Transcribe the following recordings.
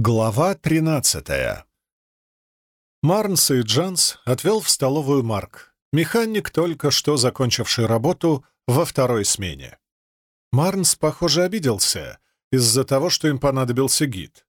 Глава тринадцатая. Марнс и Джанс отвел в столовую Марк, механик, только что закончивший работу во второй смене. Марнс, похоже, обиделся из-за того, что им понадобился гид.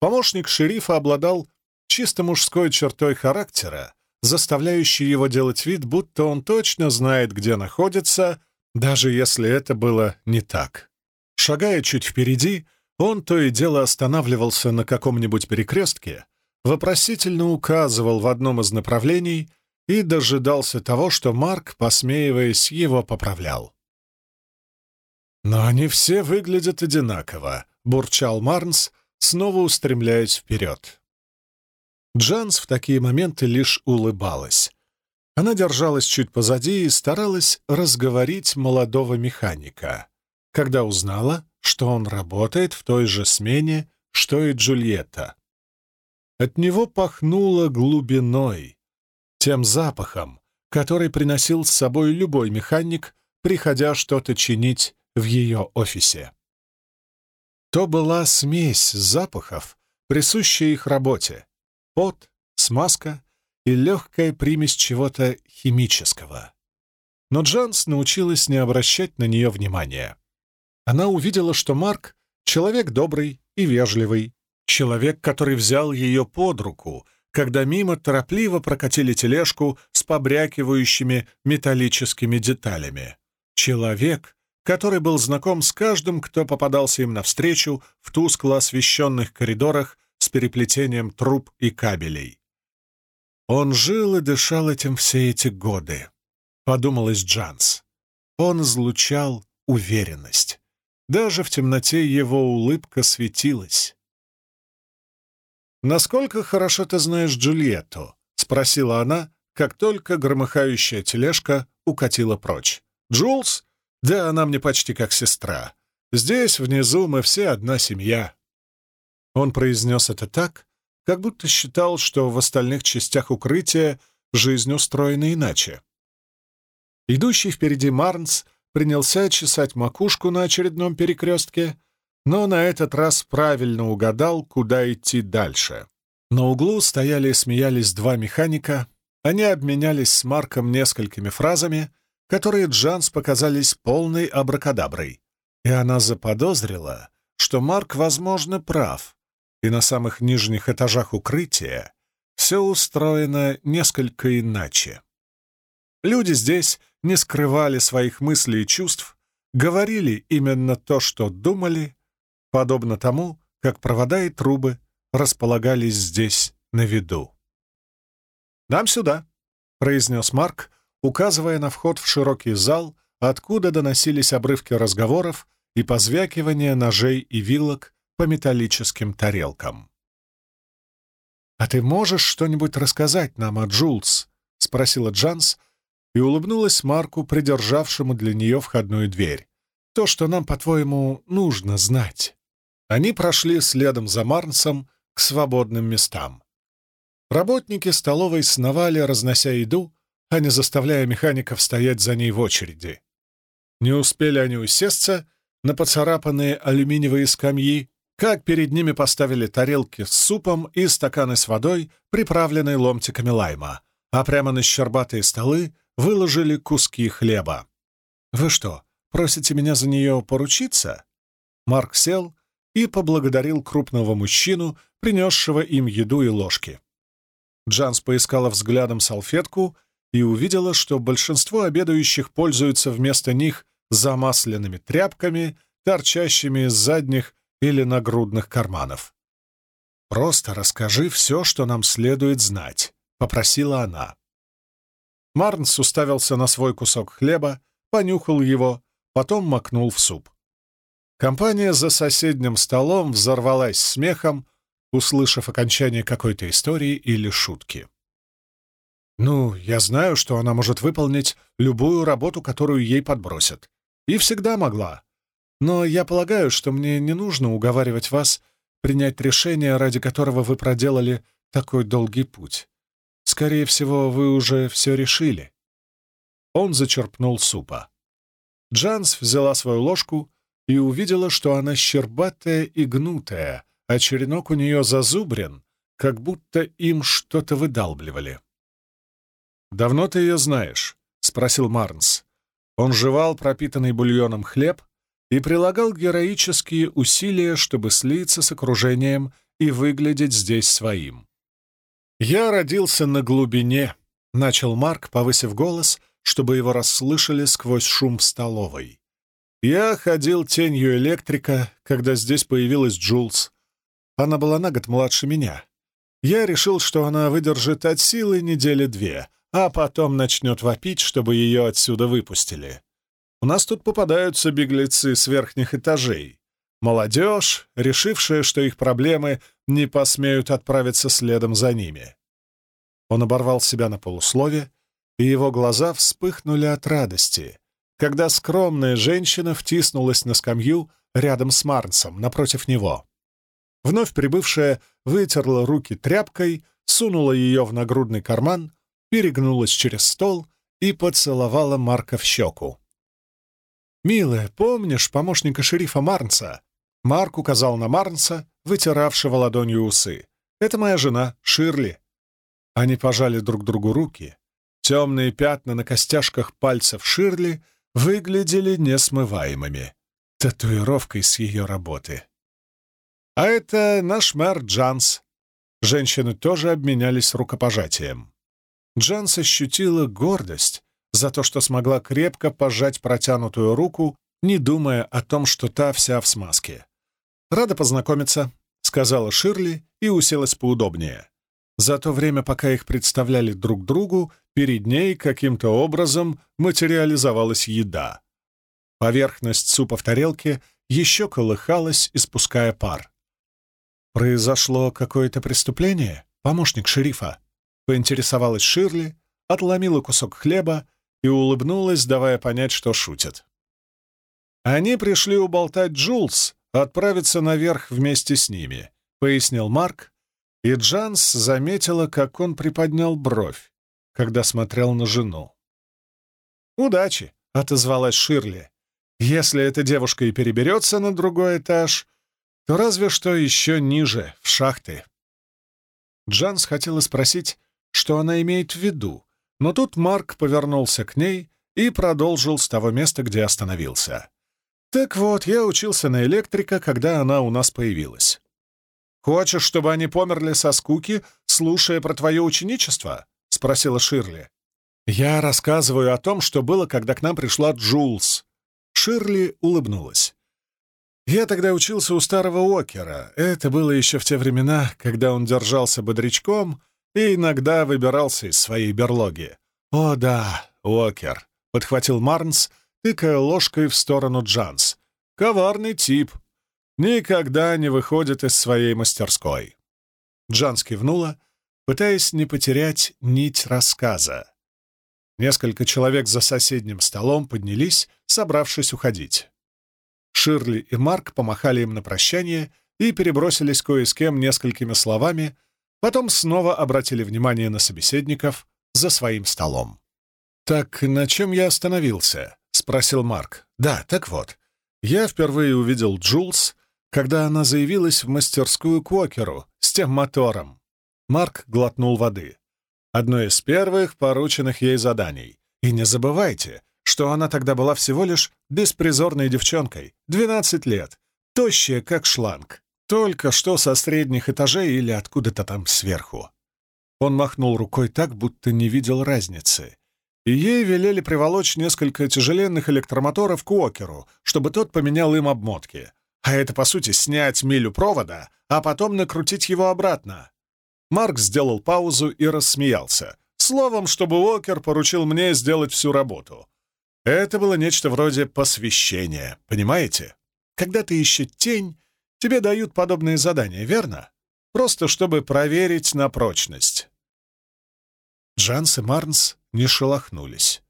Помощник шерифа обладал чисто мужской чертой характера, заставляющей его делать вид, будто он точно знает, где находится, даже если это было не так. Шагая чуть впереди, он то и дело останавливался на каком-нибудь перекрестке, вопросительно указывал в одном из направлений и дожидался того, что Марк, посмеиваясь, его поправлял. «Но они все выглядят одинаково», — бурчал Марнс, снова устремляясь вперед. Джанс в такие моменты лишь улыбалась. Она держалась чуть позади и старалась разговорить молодого механика. Когда узнала, что он работает в той же смене, что и Джульетта. От него пахнуло глубиной, тем запахом, который приносил с собой любой механик, приходя что-то чинить в ее офисе. То была смесь запахов, присущая их работе — пот, смазка и легкая примесь чего-то химического. Но Джанс научилась не обращать на нее внимания она увидела, что Марк — человек добрый и вежливый, человек, который взял ее под руку, когда мимо торопливо прокатили тележку с побрякивающими металлическими деталями. Человек, который был знаком с каждым, кто попадался им навстречу в тускло освещенных коридорах с переплетением труб и кабелей. Он жил и дышал этим все эти годы, — подумалось Джанс. Он излучал уверенность. Даже в темноте его улыбка светилась. «Насколько хорошо ты знаешь Джульетту?» — спросила она, как только громыхающая тележка укатила прочь. «Джулс? Да, она мне почти как сестра. Здесь, внизу, мы все одна семья». Он произнес это так, как будто считал, что в остальных частях укрытия жизнь устроена иначе. Идущий впереди Марнс — принялся чесать макушку на очередном перекрестке, но на этот раз правильно угадал, куда идти дальше. На углу стояли и смеялись два механика, они обменялись с Марком несколькими фразами, которые Джанс показались полной абракадаброй, и она заподозрила, что Марк, возможно, прав, и на самых нижних этажах укрытия все устроено несколько иначе. Люди здесь не скрывали своих мыслей и чувств, говорили именно то, что думали, подобно тому, как провода и трубы располагались здесь на виду. «Нам сюда», — произнес Марк, указывая на вход в широкий зал, откуда доносились обрывки разговоров и позвякивание ножей и вилок по металлическим тарелкам. «А ты можешь что-нибудь рассказать нам о Джулс?» — спросила Джанс, и улыбнулась Марку, придержавшему для нее входную дверь. «То, что нам, по-твоему, нужно знать». Они прошли следом за Марнсом к свободным местам. Работники столовой сновали, разнося еду, а не заставляя механиков стоять за ней в очереди. Не успели они усесться на поцарапанные алюминиевые скамьи, как перед ними поставили тарелки с супом и стаканы с водой, приправленной ломтиками лайма, а прямо на щербатые столы выложили куски хлеба. «Вы что, просите меня за нее поручиться?» Марк сел и поблагодарил крупного мужчину, принесшего им еду и ложки. Джанс поискала взглядом салфетку и увидела, что большинство обедающих пользуются вместо них замасленными тряпками, торчащими из задних или нагрудных карманов. «Просто расскажи все, что нам следует знать», — попросила она. Марнс уставился на свой кусок хлеба, понюхал его, потом макнул в суп. Компания за соседним столом взорвалась смехом, услышав окончание какой-то истории или шутки. «Ну, я знаю, что она может выполнить любую работу, которую ей подбросят. И всегда могла. Но я полагаю, что мне не нужно уговаривать вас принять решение, ради которого вы проделали такой долгий путь. Скорее всего, вы уже все решили». Он зачерпнул супа. Джанс взяла свою ложку и увидела, что она щербатая и гнутая, а черенок у нее зазубрен, как будто им что-то выдалбливали. «Давно ты ее знаешь?» — спросил Марнс. Он жевал пропитанный бульоном хлеб и прилагал героические усилия, чтобы слиться с окружением и выглядеть здесь своим. «Я родился на глубине», — начал Марк, повысив голос, чтобы его расслышали сквозь шум в столовой. «Я ходил тенью электрика, когда здесь появилась Джулс. Она была на год младше меня. Я решил, что она выдержит от силы недели две, а потом начнет вопить, чтобы ее отсюда выпустили. У нас тут попадаются беглецы с верхних этажей. Молодежь, решившая, что их проблемы не посмеют отправиться следом за ними. Он оборвал себя на полуслове, и его глаза вспыхнули от радости, когда скромная женщина втиснулась на скамью рядом с Марнсом, напротив него. Вновь прибывшая вытерла руки тряпкой, сунула ее в нагрудный карман перегнулась через стол и поцеловала Марка в щеку. «Милая, помнишь помощника шерифа Марнса?» Марк указал на Марнса, вытиравшего ладонью усы. «Это моя жена, Ширли». Они пожали друг другу руки. Темные пятна на костяшках пальцев Ширли выглядели несмываемыми. Татуировкой с ее работы. «А это наш мэр Джанс». Женщины тоже обменялись рукопожатием. Джанс ощутила гордость за то, что смогла крепко пожать протянутую руку, не думая о том, что та вся в смазке. «Рада познакомиться», — сказала Ширли и уселась поудобнее. За то время, пока их представляли друг другу, перед ней каким-то образом материализовалась еда. Поверхность супа в тарелке еще колыхалась, испуская пар. «Произошло какое-то преступление, помощник шерифа?» Поинтересовалась Ширли, отломила кусок хлеба и улыбнулась, давая понять, что шутит. «Они пришли уболтать Джулс, отправиться наверх вместе с ними», — пояснил Марк, и Джанс заметила, как он приподнял бровь, когда смотрел на жену. «Удачи», — отозвалась Ширли. «Если эта девушка и переберется на другой этаж, то разве что еще ниже, в шахты». Джанс хотела спросить, что она имеет в виду, но тут Марк повернулся к ней и продолжил с того места, где остановился. «Так вот, я учился на электрика, когда она у нас появилась. Хочешь, чтобы они померли со скуки, слушая про твое ученичество?» — спросила Ширли. «Я рассказываю о том, что было, когда к нам пришла Джулс». Ширли улыбнулась. «Я тогда учился у старого Окера. Это было еще в те времена, когда он держался бодрячком и иногда выбирался из своей берлоги. «О да, Уокер», — подхватил Марнс, тыкая ложкой в сторону Джанс. «Коварный тип. Никогда не выходит из своей мастерской». Джанс кивнула, пытаясь не потерять нить рассказа. Несколько человек за соседним столом поднялись, собравшись уходить. Ширли и Марк помахали им на прощание и перебросились кое с кем несколькими словами — Потом снова обратили внимание на собеседников за своим столом. «Так на чем я остановился?» — спросил Марк. «Да, так вот. Я впервые увидел Джулс, когда она заявилась в мастерскую Квокеру с тем мотором». Марк глотнул воды. Одно из первых порученных ей заданий. И не забывайте, что она тогда была всего лишь беспризорной девчонкой, 12 лет, тощая, как шланг. Только что со средних этажей или откуда-то там сверху. Он махнул рукой так, будто не видел разницы. И ей велели приволочь несколько тяжеленных электромоторов к Уокеру, чтобы тот поменял им обмотки. А это, по сути, снять милю провода, а потом накрутить его обратно. Марк сделал паузу и рассмеялся. Словом, чтобы Уокер поручил мне сделать всю работу. Это было нечто вроде посвящения, понимаете? Когда ты ищешь тень, Тебе дают подобные задания, верно? Просто чтобы проверить на прочность». Джанс и Марнс не шелохнулись.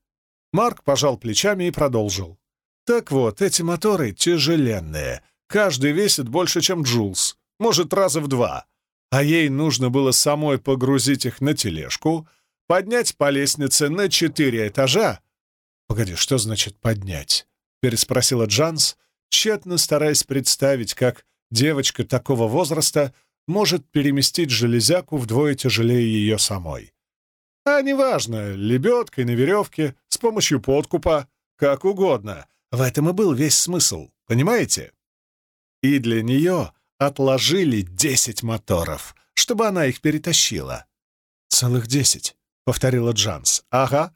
Марк пожал плечами и продолжил. «Так вот, эти моторы тяжеленные. Каждый весит больше, чем Джулс. Может, раза в два. А ей нужно было самой погрузить их на тележку, поднять по лестнице на четыре этажа. «Погоди, что значит «поднять»?» — переспросила Джанс, тщетно стараясь представить, как девочка такого возраста может переместить железяку вдвое тяжелее ее самой. А неважно, лебедкой на веревке, с помощью подкупа, как угодно. В этом и был весь смысл, понимаете? И для нее отложили десять моторов, чтобы она их перетащила. «Целых десять», — повторила Джанс. «Ага.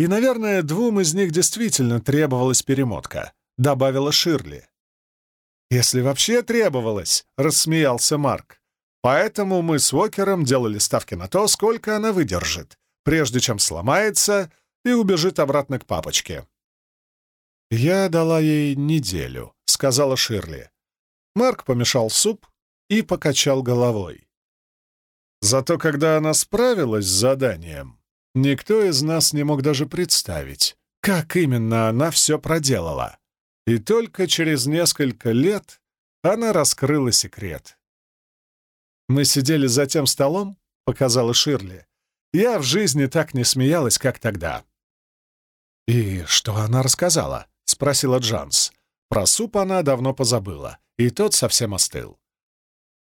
И, наверное, двум из них действительно требовалась перемотка», — добавила Ширли. «Если вообще требовалось», — рассмеялся Марк. «Поэтому мы с Уокером делали ставки на то, сколько она выдержит, прежде чем сломается и убежит обратно к папочке». «Я дала ей неделю», — сказала Ширли. Марк помешал суп и покачал головой. Зато когда она справилась с заданием, никто из нас не мог даже представить, как именно она все проделала. И только через несколько лет она раскрыла секрет. «Мы сидели за тем столом», — показала Ширли. «Я в жизни так не смеялась, как тогда». «И что она рассказала?» — спросила Джанс. Про суп она давно позабыла, и тот совсем остыл.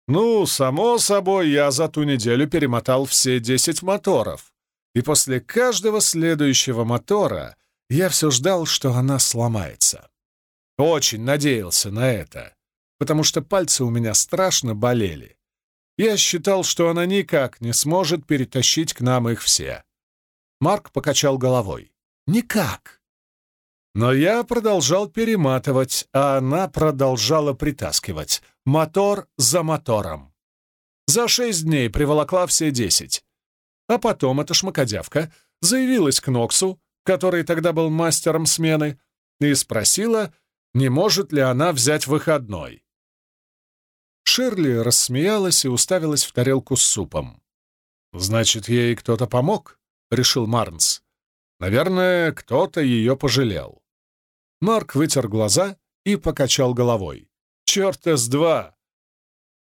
«Ну, само собой, я за ту неделю перемотал все десять моторов, и после каждого следующего мотора я все ждал, что она сломается. Очень надеялся на это, потому что пальцы у меня страшно болели. Я считал, что она никак не сможет перетащить к нам их все. Марк покачал головой. «Никак!» Но я продолжал перематывать, а она продолжала притаскивать, мотор за мотором. За шесть дней приволокла все десять. А потом эта шмакодявка заявилась к Ноксу, который тогда был мастером смены, и спросила, не может ли она взять выходной. Ширли рассмеялась и уставилась в тарелку с супом. «Значит, ей кто-то помог?» — решил Марнс. «Наверное, кто-то ее пожалел». Марк вытер глаза и покачал головой. «Черт с два!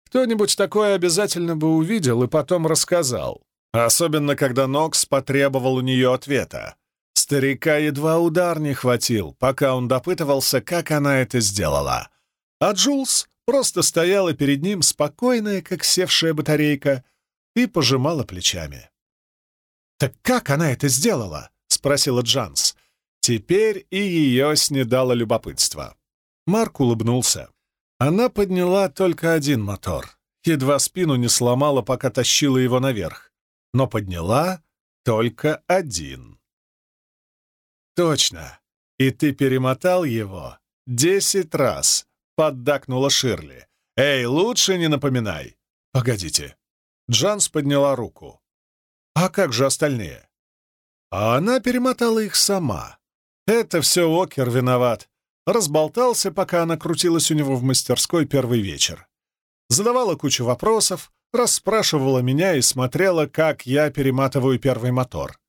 Кто-нибудь такое обязательно бы увидел и потом рассказал. Особенно, когда Нокс потребовал у нее ответа. Старика едва удар не хватил, пока он допытывался, как она это сделала. А Джулс просто стояла перед ним, спокойная, как севшая батарейка, и пожимала плечами. «Так как она это сделала?» — спросила Джанс. Теперь и ее снедало любопытство. Марк улыбнулся. Она подняла только один мотор. Едва спину не сломала, пока тащила его наверх. Но подняла только один. «Точно. И ты перемотал его десять раз», — поддакнула Ширли. «Эй, лучше не напоминай». «Погодите». Джанс подняла руку. «А как же остальные?» А она перемотала их сама. Это все Окер виноват. Разболтался, пока она крутилась у него в мастерской первый вечер. Задавала кучу вопросов, расспрашивала меня и смотрела, как я перематываю первый мотор.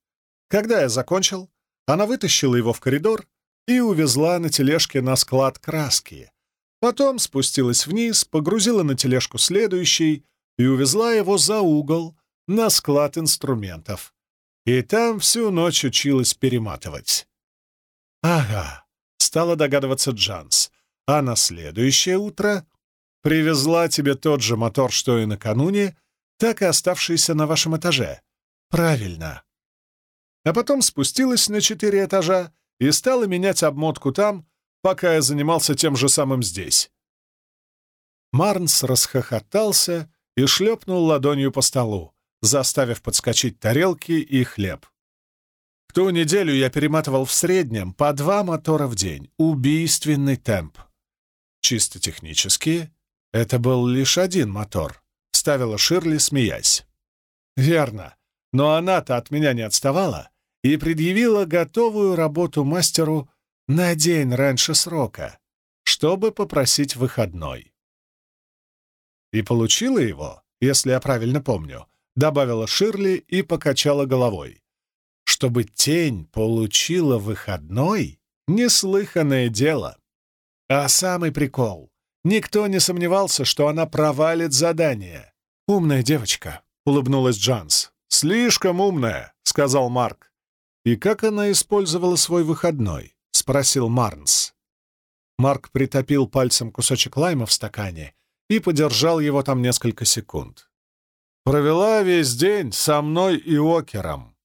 Когда я закончил, она вытащила его в коридор и увезла на тележке на склад краски. Потом спустилась вниз, погрузила на тележку следующий и увезла его за угол на склад инструментов. И там всю ночь училась перематывать. «Ага», — стала догадываться Джанс, «а на следующее утро привезла тебе тот же мотор, что и накануне, так и оставшийся на вашем этаже. Правильно а потом спустилась на четыре этажа и стала менять обмотку там, пока я занимался тем же самым здесь. Марнс расхохотался и шлепнул ладонью по столу, заставив подскочить тарелки и хлеб. В ту неделю я перематывал в среднем по два мотора в день. Убийственный темп. Чисто технически это был лишь один мотор, — ставила Ширли, смеясь. Верно, но она-то от меня не отставала и предъявила готовую работу мастеру на день раньше срока, чтобы попросить выходной. И получила его, если я правильно помню, добавила Ширли и покачала головой. Чтобы тень получила выходной — неслыханное дело. А самый прикол — никто не сомневался, что она провалит задание. «Умная девочка», — улыбнулась Джанс. «Слишком умная», — сказал Марк. «И как она использовала свой выходной?» — спросил Марнс. Марк притопил пальцем кусочек лайма в стакане и подержал его там несколько секунд. Провела весь день со мной и Окером.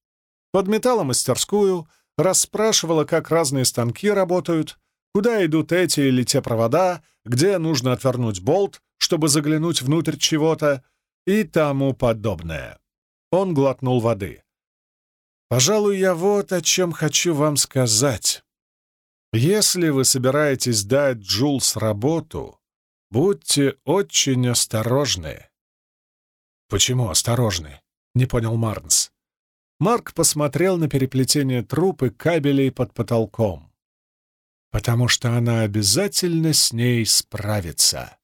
Подметала мастерскую, расспрашивала, как разные станки работают, куда идут эти или те провода, где нужно отвернуть болт, чтобы заглянуть внутрь чего-то и тому подобное. Он глотнул воды. «Пожалуй, я вот о чем хочу вам сказать. Если вы собираетесь дать Джулс работу, будьте очень осторожны». «Почему осторожны?» — не понял Марнс. Марк посмотрел на переплетение труб и кабелей под потолком. «Потому что она обязательно с ней справится,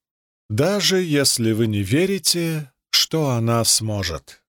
даже если вы не верите, что она сможет».